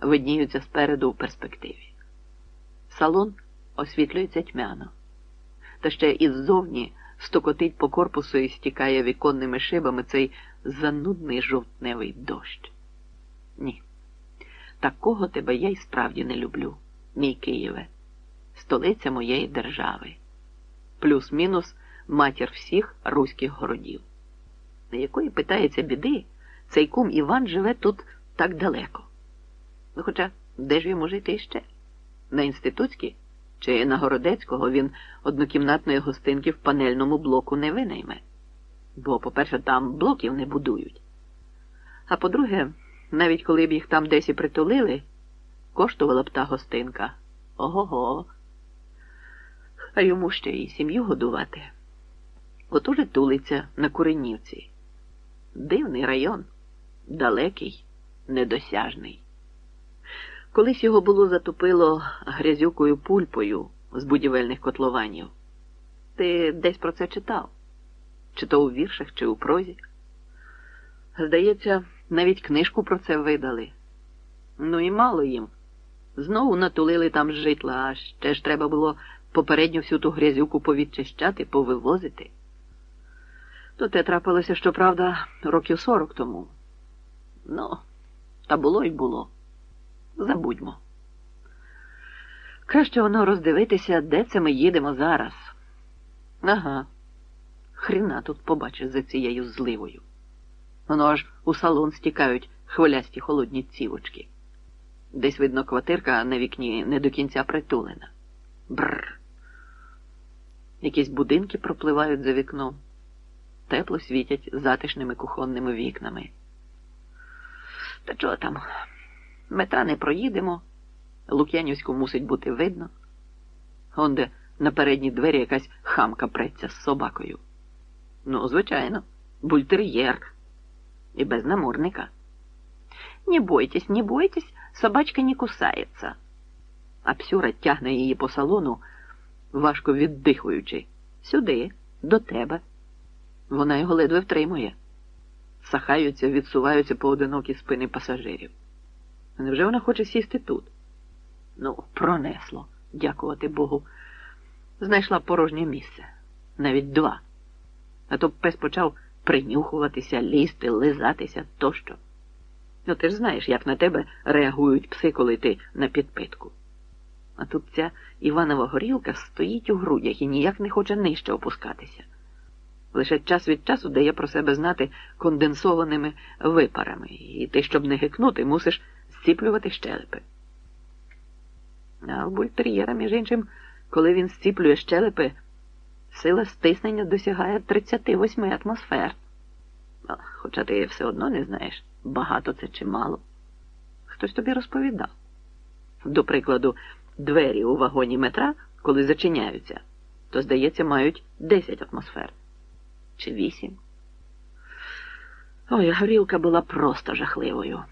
видніються спереду у перспективі. Салон освітлюється тьмяно, та ще іззовні стукотить по корпусу і стікає віконними шибами цей занудний жовтневий дощ. Ні, такого тебе я й справді не люблю, мій Києве, столиця моєї держави, плюс-мінус матір всіх руських городів. На якої питається біди, цей кум Іван живе тут так далеко. Ну, хоча де ж йому жити іще? На інститутській чи на Городецького він однокімнатної гостинки в панельному блоку не винайме. Бо, по-перше, там блоків не будують. А по-друге, навіть коли б їх там десь і притулили, коштувала б та гостинка. Ого-го. А йому ще й сім'ю годувати. От уже тулиться на Куренівці. Дивний район, далекий, недосяжний. Колись його було затопило грязюкою пульпою з будівельних котлованів. Ти десь про це читав? Чи то у віршах, чи у прозі? Здається, навіть книжку про це видали. Ну і мало їм. Знову натулили там житла, а ще ж треба було попередньо всю ту грязюку повідчищати, повивозити. То те трапилося, щоправда, років сорок тому. Ну, та було й було. Забудьмо. Краще воно роздивитися, де це ми їдемо зараз. Ага. Хріна тут побачиш за цією зливою. Воно аж у салон стікають хвилясті холодні цівочки. Десь, видно, квартирка на вікні не до кінця притулена. Бррр. Якісь будинки пропливають за вікном, тепло світять затишними кухонними вікнами. Та чого там? Мета не проїдемо, Лук'янівську мусить бути видно. Онде на передні двері якась хамка преться з собакою. Ну, звичайно, бультер'єр. І без наморника. Не бойтесь, не бойтесь, собачка не кусається. А псюра тягне її по салону, важко віддихуючи. Сюди, до тебе. Вона його ледве втримує. Сахаються, відсуваються поодинокі спини пасажирів. Невже вона хоче сісти тут? Ну, пронесло, дякувати Богу. Знайшла порожнє місце, навіть два. А то пес почав принюхуватися, лізти, лизатися тощо. Ну, ти ж знаєш, як на тебе реагують пси, коли ти на підпитку. А тут ця Іванова горілка стоїть у грудях і ніяк не хоче нижче опускатися. Лише час від часу дає про себе знати конденсованими випарами, і ти, щоб не гикнути, мусиш зціплювати щелепи. А в бультер'єра, між іншим, коли він зціплює щелепи, сила стиснення досягає 38 атмосфер. Хоча ти все одно не знаєш, багато це чи мало. Хтось тобі розповідав. До прикладу, двері у вагоні метра, коли зачиняються, то, здається, мають 10 атмосфер. Чи 8. Ой, горілка була просто жахливою.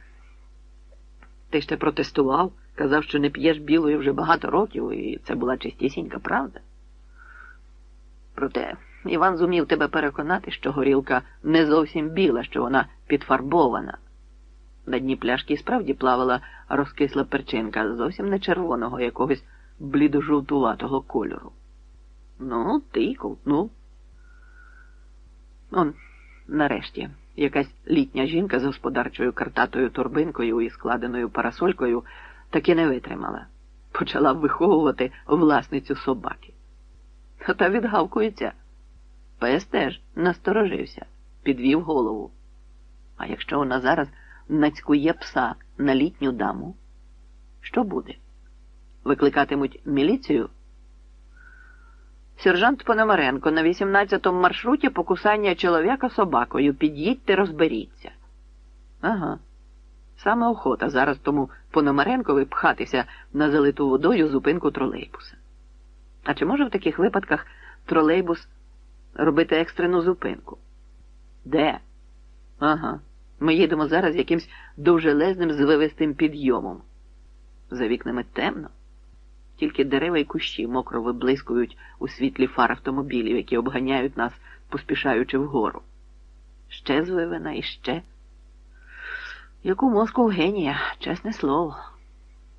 Ти ще протестував, казав, що не п'єш білої вже багато років, і це була чистісінька правда. Проте Іван зумів тебе переконати, що горілка не зовсім біла, що вона підфарбована. На дні пляшки справді плавала розкисла перчинка, зовсім не червоного, якогось блідожовтуватого кольору. Ну, ти ковтнув. Он, нарешті, якась літня жінка з господарчою картатою торбинкою і складеною парасолькою таки не витримала. Почала виховувати власницю собаки. Та відгавкується. Пес теж насторожився, підвів голову. А якщо вона зараз нацькує пса на літню даму, що буде? Викликатимуть міліцію? Сержант Пономаренко на 18-му маршруті покусання чоловіка собакою. Під'їдьте, розберіться. Ага. Саме охота зараз тому Пономаренкові пхатися на залиту водою зупинку тролейбуса. А чи може в таких випадках тролейбус робити екстрену зупинку? Де? Ага. Ми їдемо зараз якимсь довжелезним звивистим підйомом. За вікнами темно. Тільки дерева й кущі мокро виблискують у світлі фар автомобілів, які обганяють нас, поспішаючи вгору. Ще звивина і ще. Яку мозку генія, чесне слово.